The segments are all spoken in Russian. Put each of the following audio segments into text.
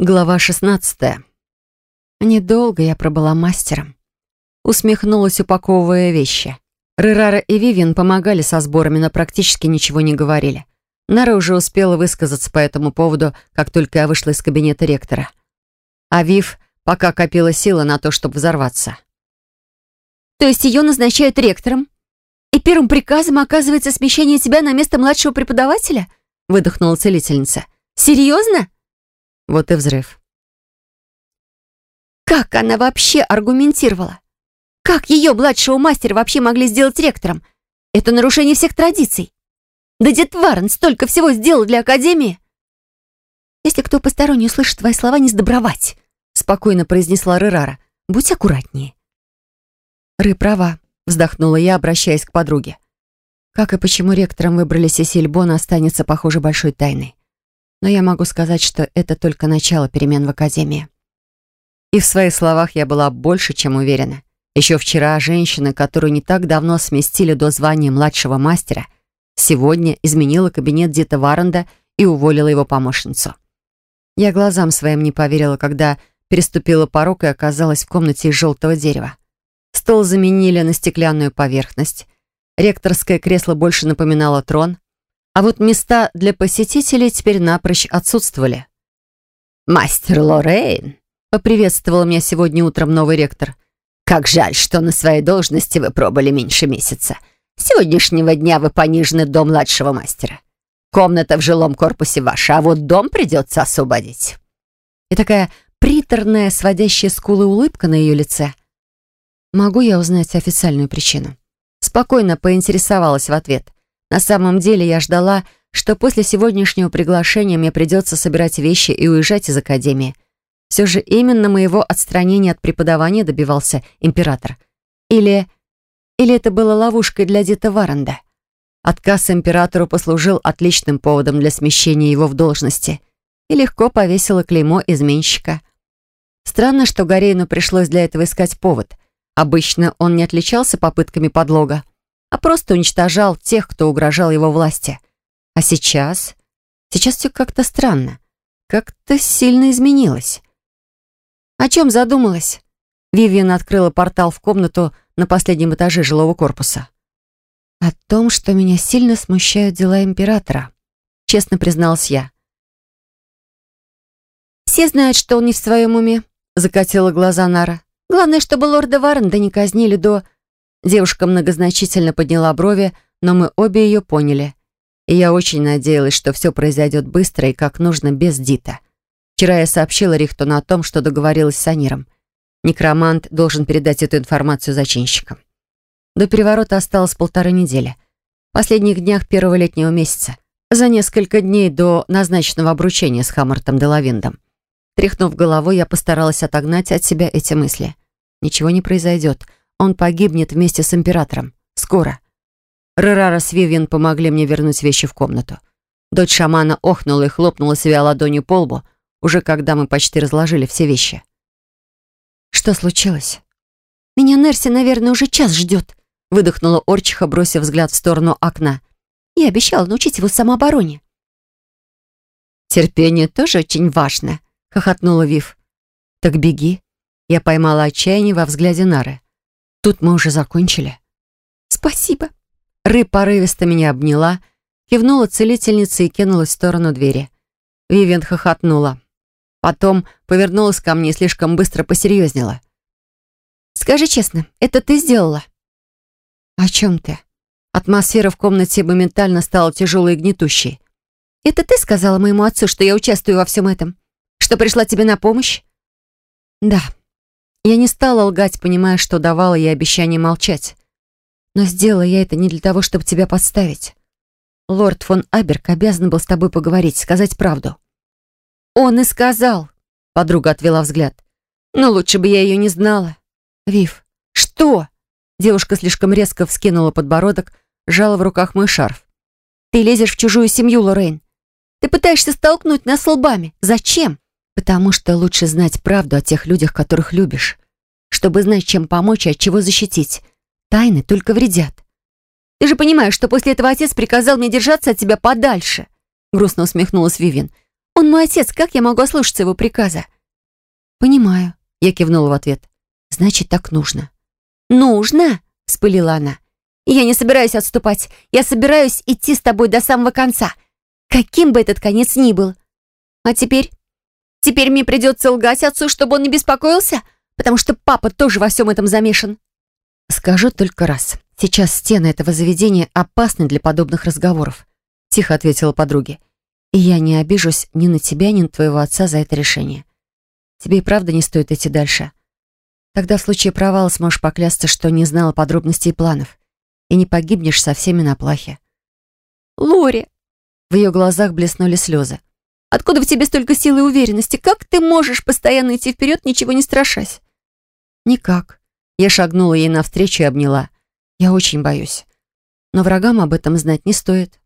Глава 16. Недолго я пробыла мастером. Усмехнулась, упаковывая вещи. Рерара и Вивиан помогали со сборами, но практически ничего не говорили. Нара уже успела высказаться по этому поводу, как только я вышла из кабинета ректора. А Вив пока копила силы на то, чтобы взорваться. «То есть ее назначают ректором? И первым приказом оказывается смещение тебя на место младшего преподавателя?» выдохнула целительница. «Серьезно?» Вот и взрыв. Как она вообще аргументировала? Как ее, младшего мастера, вообще могли сделать ректором? Это нарушение всех традиций. Да дед Варен столько всего сделал для Академии. Если кто посторонний услышит твои слова, не сдобровать, спокойно произнесла Рерара. Будь аккуратнее. Ры права, вздохнула я, обращаясь к подруге. Как и почему ректором выбрали Сесиль Бон, останется, похоже, большой тайной но я могу сказать, что это только начало перемен в Академии. И в своих словах я была больше, чем уверена. Еще вчера женщина, которую не так давно сместили до звания младшего мастера, сегодня изменила кабинет Дита Варанда и уволила его помощницу. Я глазам своим не поверила, когда переступила порог и оказалась в комнате из желтого дерева. Стол заменили на стеклянную поверхность. Ректорское кресло больше напоминало трон, а вот места для посетителей теперь напрочь отсутствовали. «Мастер Лоррейн», — поприветствовал меня сегодня утром новый ректор. «Как жаль, что на своей должности вы пробыли меньше месяца. С сегодняшнего дня вы понижены до младшего мастера. Комната в жилом корпусе ваша, а вот дом придется освободить». И такая приторная, сводящая скулы улыбка на ее лице. «Могу я узнать официальную причину?» Спокойно поинтересовалась в ответ. На самом деле я ждала, что после сегодняшнего приглашения мне придется собирать вещи и уезжать из академии. Все же именно моего отстранения от преподавания добивался император. Или... Или это было ловушкой для Дита Варанда? Отказ императору послужил отличным поводом для смещения его в должности и легко повесило клеймо изменщика. Странно, что Горейну пришлось для этого искать повод. Обычно он не отличался попытками подлога а просто уничтожал тех, кто угрожал его власти. А сейчас... Сейчас все как-то странно. Как-то сильно изменилось. О чем задумалась? Вивиан открыла портал в комнату на последнем этаже жилого корпуса. «О том, что меня сильно смущают дела императора», — честно призналась я. «Все знают, что он не в своем уме», — закатила глаза Нара. «Главное, чтобы лорда Варенда не казнили до...» Девушка многозначительно подняла брови, но мы обе ее поняли. И я очень надеялась, что все произойдет быстро и как нужно без Дита. Вчера я сообщила Рихтону о том, что договорилась с Аниром. Некромант должен передать эту информацию зачинщикам. До переворота осталось полторы недели. В последних днях первого летнего месяца. За несколько дней до назначенного обручения с Хаммартом Делавиндом. Тряхнув головой, я постаралась отогнать от себя эти мысли. Ничего не произойдет. Он погибнет вместе с императором. Скоро. Рерара с Вивьен помогли мне вернуть вещи в комнату. Дочь шамана охнула и хлопнула себя ладонью по лбу, уже когда мы почти разложили все вещи. «Что случилось?» «Меня Нерси, наверное, уже час ждет», выдохнула Орчиха, бросив взгляд в сторону окна. «Я обещала научить его самообороне». «Терпение тоже очень важно», — хохотнула Вив. «Так беги». Я поймала отчаяние во взгляде Нары. Тут мы уже закончили. Спасибо. Ры порывисто меня обняла, кивнула целительница и кинулась в сторону двери. Вивен хохотнула. Потом повернулась ко мне и слишком быстро посерьезнела. «Скажи честно, это ты сделала?» «О чем ты?» Атмосфера в комнате моментально стала тяжелой и гнетущей. «Это ты сказала моему отцу, что я участвую во всем этом? Что пришла тебе на помощь?» «Да», я не стала лгать, понимая, что давала ей обещание молчать. Но сделала я это не для того, чтобы тебя подставить. Лорд фон Аберг обязан был с тобой поговорить, сказать правду. Он и сказал. Подруга отвела взгляд. Но лучше бы я ее не знала. Вив, что? Девушка слишком резко вскинула подбородок, сжала в руках мой шарф. Ты лезешь в чужую семью, Лоррейн. Ты пытаешься столкнуть нас лбами. Зачем? Потому что лучше знать правду о тех людях, которых любишь. Чтобы знать, чем помочь и от чего защитить. Тайны только вредят. Ты же понимаешь, что после этого отец приказал мне держаться от тебя подальше. Грустно усмехнулась Вивин. Он мой отец, как я могу ослушаться его приказа?» «Понимаю», — я кивнула в ответ. «Значит, так нужно». «Нужно?» — вспылила она. «Я не собираюсь отступать. Я собираюсь идти с тобой до самого конца. Каким бы этот конец ни был. А теперь? Теперь мне придется лгать отцу, чтобы он не беспокоился? Потому что папа тоже во всем этом замешан». «Скажу только раз. Сейчас стены этого заведения опасны для подобных разговоров», — тихо ответила подруге. «И я не обижусь ни на тебя, ни на твоего отца за это решение. Тебе и правда не стоит идти дальше. Тогда в случае провала сможешь поклясться, что не знала подробностей и планов, и не погибнешь со всеми на плахе». «Лори!» В ее глазах блеснули слезы. «Откуда в тебе столько силы и уверенности? Как ты можешь постоянно идти вперед, ничего не страшась?» «Никак». Я шагнула ей навстречу и обняла. «Я очень боюсь. Но врагам об этом знать не стоит».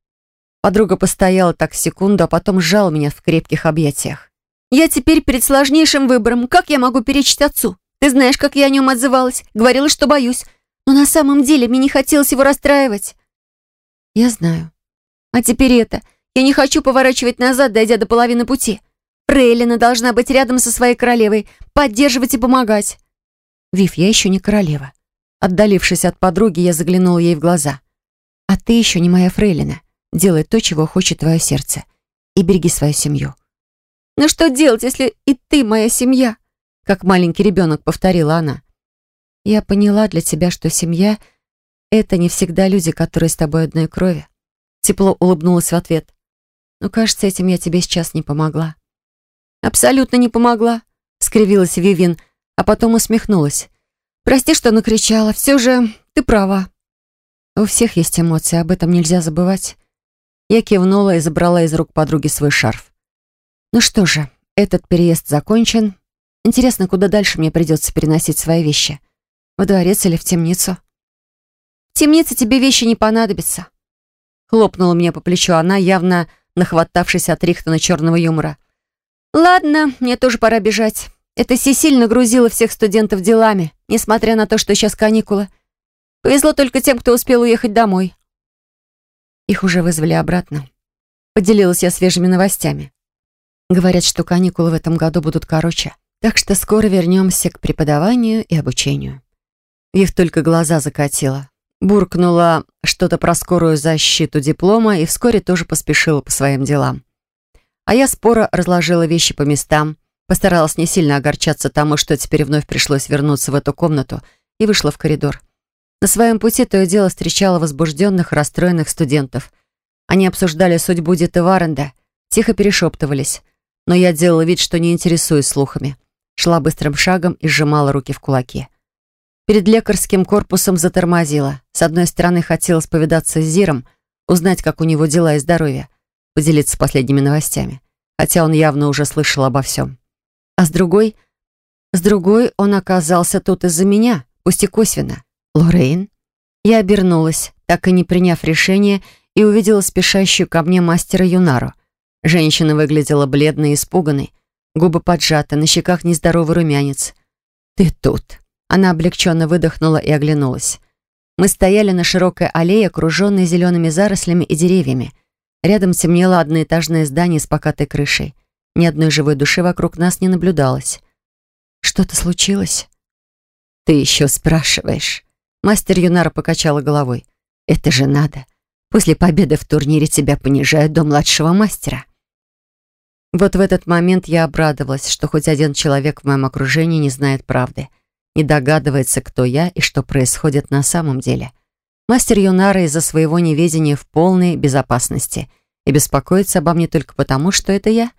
Подруга постояла так секунду, а потом сжала меня в крепких объятиях. «Я теперь перед сложнейшим выбором. Как я могу перечить отцу? Ты знаешь, как я о нем отзывалась. Говорила, что боюсь. Но на самом деле мне не хотелось его расстраивать». «Я знаю». «А теперь это. Я не хочу поворачивать назад, дойдя до половины пути. Фрейлина должна быть рядом со своей королевой, поддерживать и помогать». «Вив, я еще не королева». Отдалившись от подруги, я заглянула ей в глаза. «А ты еще не моя фрейлина. Делай то, чего хочет твое сердце. И береги свою семью». «Ну что делать, если и ты моя семья?» Как маленький ребенок повторила она. «Я поняла для тебя, что семья — это не всегда люди, которые с тобой одной крови». Тепло улыбнулась в ответ. «Но, кажется, этим я тебе сейчас не помогла». «Абсолютно не помогла», — скривилась Вивин, а потом усмехнулась. «Прости, что накричала. Все же ты права». «У всех есть эмоции, об этом нельзя забывать». Я кивнула и забрала из рук подруги свой шарф. «Ну что же, этот переезд закончен. Интересно, куда дальше мне придется переносить свои вещи? В дворец или в темницу?» «В темнице тебе вещи не понадобятся», — хлопнула мне по плечу она, явно нахватавшись от Рихтона черного юмора. «Ладно, мне тоже пора бежать. Это Сесиль нагрузила всех студентов делами, несмотря на то, что сейчас каникулы. Повезло только тем, кто успел уехать домой. Их уже вызвали обратно. Поделилась я свежими новостями. Говорят, что каникулы в этом году будут короче, так что скоро вернемся к преподаванию и обучению. Их только глаза закатила. Буркнула что-то про скорую защиту диплома и вскоре тоже поспешила по своим делам. А я споро разложила вещи по местам, Постаралась не сильно огорчаться тому, что теперь вновь пришлось вернуться в эту комнату, и вышла в коридор. На своем пути то и дело встречала возбужденных, расстроенных студентов. Они обсуждали судьбу Диты Варенда, тихо перешептывались. Но я делала вид, что не интересуюсь слухами. Шла быстрым шагом и сжимала руки в кулаки. Перед лекарским корпусом затормозила. С одной стороны, хотелось повидаться с Зиром, узнать, как у него дела и здоровье, поделиться последними новостями. Хотя он явно уже слышал обо всем. А с другой... С другой он оказался тут из-за меня, пусть и косвенно. Лоррейн? Я обернулась, так и не приняв решение, и увидела спешащую ко мне мастера Юнару. Женщина выглядела бледной и испуганной, губы поджаты, на щеках нездоровый румянец. «Ты тут!» Она облегченно выдохнула и оглянулась. Мы стояли на широкой аллее, окруженной зелеными зарослями и деревьями. Рядом темнело одноэтажное здание с покатой крышей. Ни одной живой души вокруг нас не наблюдалось. Что-то случилось? Ты еще спрашиваешь. Мастер Юнара покачала головой. Это же надо. После победы в турнире тебя понижают до младшего мастера. Вот в этот момент я обрадовалась, что хоть один человек в моем окружении не знает правды, не догадывается, кто я и что происходит на самом деле. Мастер Юнара из-за своего неведения в полной безопасности и беспокоится обо мне только потому, что это я.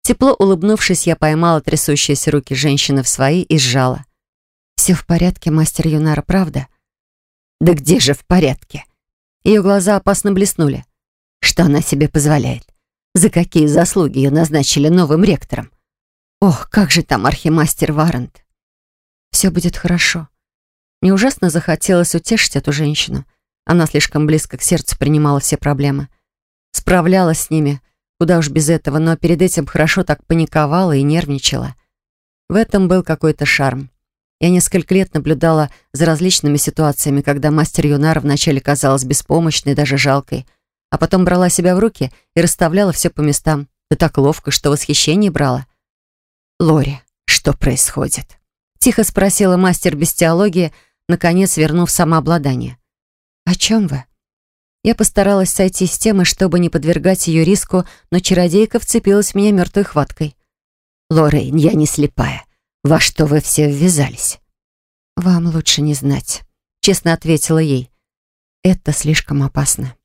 Тепло улыбнувшись, я поймала трясущиеся руки женщины в свои и сжала. «Все в порядке, мастер Юнара, правда?» «Да где же в порядке?» Ее глаза опасно блеснули. «Что она себе позволяет? За какие заслуги ее назначили новым ректором? Ох, как же там архимастер Варент!» «Все будет хорошо». Мне ужасно захотелось утешить эту женщину. Она слишком близко к сердцу принимала все проблемы. Справлялась с ними, Куда уж без этого, но перед этим хорошо так паниковала и нервничала. В этом был какой-то шарм. Я несколько лет наблюдала за различными ситуациями, когда мастер Юнара вначале казалась беспомощной, даже жалкой, а потом брала себя в руки и расставляла все по местам, Да так ловко, что восхищение брало. «Лори, что происходит?» Тихо спросила мастер без теологии, наконец вернув самообладание. «О чем вы?» Я постаралась сойти с темы, чтобы не подвергать ее риску, но чародейка вцепилась в меня мертвой хваткой. «Лоррейн, я не слепая. Во что вы все ввязались?» «Вам лучше не знать», — честно ответила ей. «Это слишком опасно».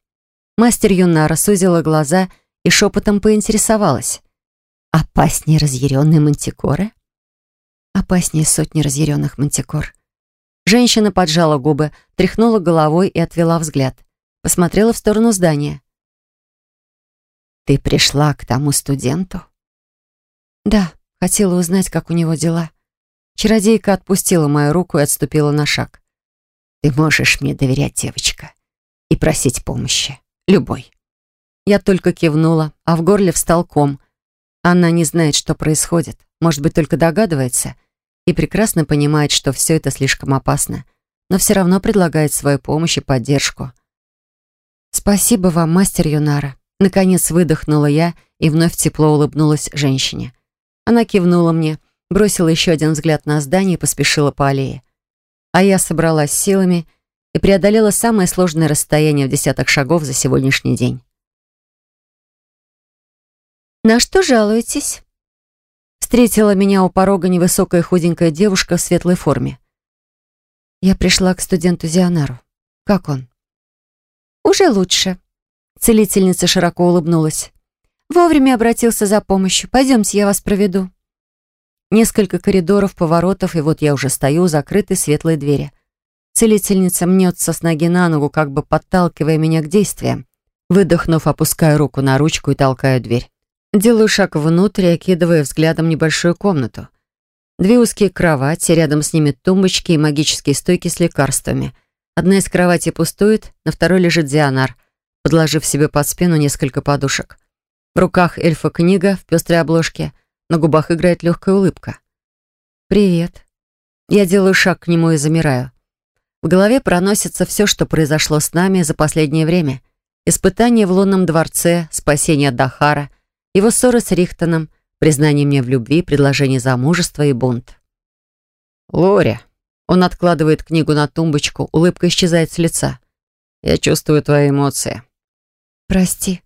Мастер Юнара сузила глаза и шепотом поинтересовалась. «Опаснее разъяренной мантикоры?» «Опаснее сотни разъяренных мантикор». Женщина поджала губы, тряхнула головой и отвела взгляд. Посмотрела в сторону здания. «Ты пришла к тому студенту?» «Да, хотела узнать, как у него дела». Чародейка отпустила мою руку и отступила на шаг. «Ты можешь мне доверять, девочка, и просить помощи. Любой». Я только кивнула, а в горле встал ком. Она не знает, что происходит, может быть, только догадывается и прекрасно понимает, что все это слишком опасно, но все равно предлагает свою помощь и поддержку. «Спасибо вам, мастер Юнара». Наконец выдохнула я и вновь тепло улыбнулась женщине. Она кивнула мне, бросила еще один взгляд на здание и поспешила по аллее. А я собралась силами и преодолела самое сложное расстояние в десяток шагов за сегодняшний день. «На что жалуетесь?» Встретила меня у порога невысокая худенькая девушка в светлой форме. Я пришла к студенту Зионару. Как он? Уже лучше. Целительница широко улыбнулась. Вовремя обратился за помощью. Пойдемте, я вас проведу. Несколько коридоров, поворотов, и вот я уже стою у закрытой светлой двери. Целительница мнется с ноги на ногу, как бы подталкивая меня к действиям. Выдохнув, опускаю руку на ручку и толкаю дверь. Делаю шаг внутрь, окидывая взглядом небольшую комнату. Две узкие кровати, рядом с ними тумбочки и магические стойки с лекарствами. Одна из кроватей пустует, на второй лежит Дианар, подложив себе под спину несколько подушек. В руках эльфа книга в пестрой обложке — на губах играет легкая улыбка. «Привет». Я делаю шаг к нему и замираю. В голове проносится все, что произошло с нами за последнее время. Испытание в лунном дворце, спасение от Дахара, его ссоры с Рихтоном, признание мне в любви, предложение замужества и бунт. «Лори». Он откладывает книгу на тумбочку, улыбка исчезает с лица. «Я чувствую твои эмоции». «Прости»,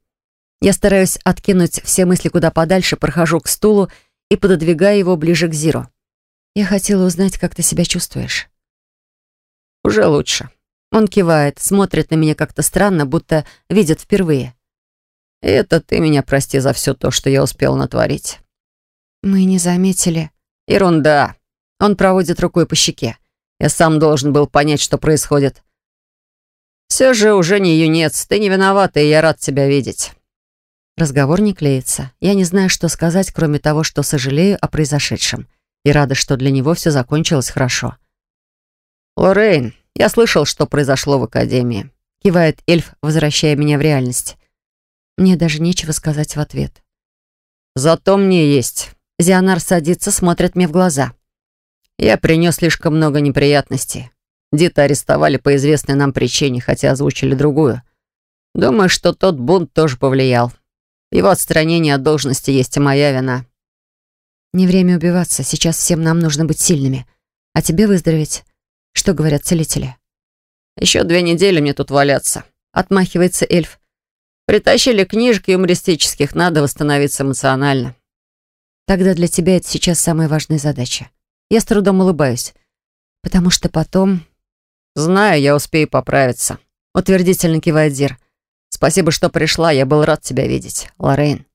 я стараюсь откинуть все мысли куда подальше, прохожу к стулу и пододвигаю его ближе к Зиру. Я хотела узнать, как ты себя чувствуешь. Уже лучше. Он кивает, смотрит на меня как-то странно, будто видит впервые. Это ты меня прости за все то, что я успел натворить. Мы не заметили. Ерунда. Он проводит рукой по щеке. Я сам должен был понять, что происходит. Все же уже не юнец. Ты не виновата, и я рад тебя видеть. Разговор не клеится. Я не знаю, что сказать, кроме того, что сожалею о произошедшем. И рада, что для него все закончилось хорошо. «Лоррейн, я слышал, что произошло в Академии», — кивает эльф, возвращая меня в реальность. Мне даже нечего сказать в ответ. «Зато мне есть». Зионар садится, смотрит мне в глаза. «Я принес слишком много неприятностей. Дита арестовали по известной нам причине, хотя озвучили другую. Думаю, что тот бунт тоже повлиял его отстранение от должности есть и моя вина. Не время убиваться. Сейчас всем нам нужно быть сильными. А тебе выздороветь. Что говорят целители? Еще две недели мне тут валяться. Отмахивается эльф. Притащили книжки юмористических. Надо восстановиться эмоционально. Тогда для тебя это сейчас самая важная задача. Я с трудом улыбаюсь. Потому что потом... Знаю, я успею поправиться. Утвердительно кивает Зир. Спасибо, что пришла. Я был рад тебя видеть, Лоррейн.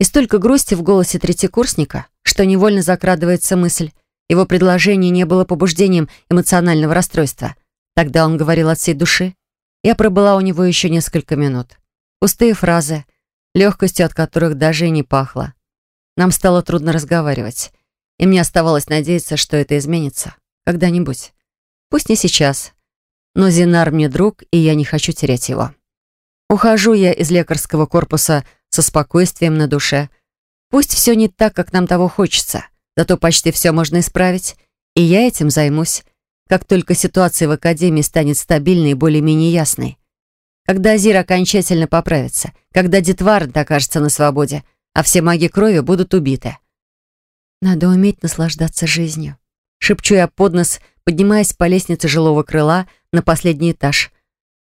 И столько грусти в голосе третьекурсника, что невольно закрадывается мысль. Его предложение не было побуждением эмоционального расстройства. Тогда он говорил от всей души. Я пробыла у него еще несколько минут. Пустые фразы, легкостью от которых даже и не пахло. Нам стало трудно разговаривать. И мне оставалось надеяться, что это изменится. Когда-нибудь. Пусть не сейчас. Но Зинар мне друг, и я не хочу терять его. Ухожу я из лекарского корпуса со спокойствием на душе. Пусть все не так, как нам того хочется, зато почти все можно исправить, и я этим займусь, как только ситуация в академии станет стабильной и более-менее ясной. когда Азир окончательно поправится, когда Детвард окажется на свободе, а все маги крови будут убиты. Надо уметь наслаждаться жизнью. Шепчу я под нос, поднимаясь по лестнице жилого крыла на последний этаж.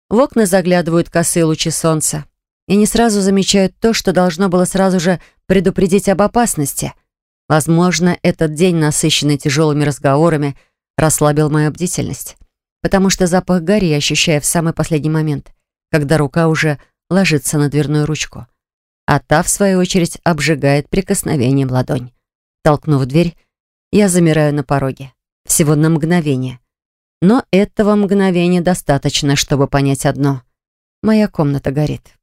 В окна заглядывают косые лучи солнца и не сразу замечают то, что должно было сразу же предупредить об опасности. Возможно, этот день, насыщенный тяжелыми разговорами, расслабил мою бдительность, потому что запах гари я ощущаю в самый последний момент, когда рука уже ложится на дверную ручку, а та, в свою очередь, обжигает прикосновением ладонь. Толкнув дверь, я замираю на пороге. Всего на мгновение. Но этого мгновения достаточно, чтобы понять одно. Моя комната горит.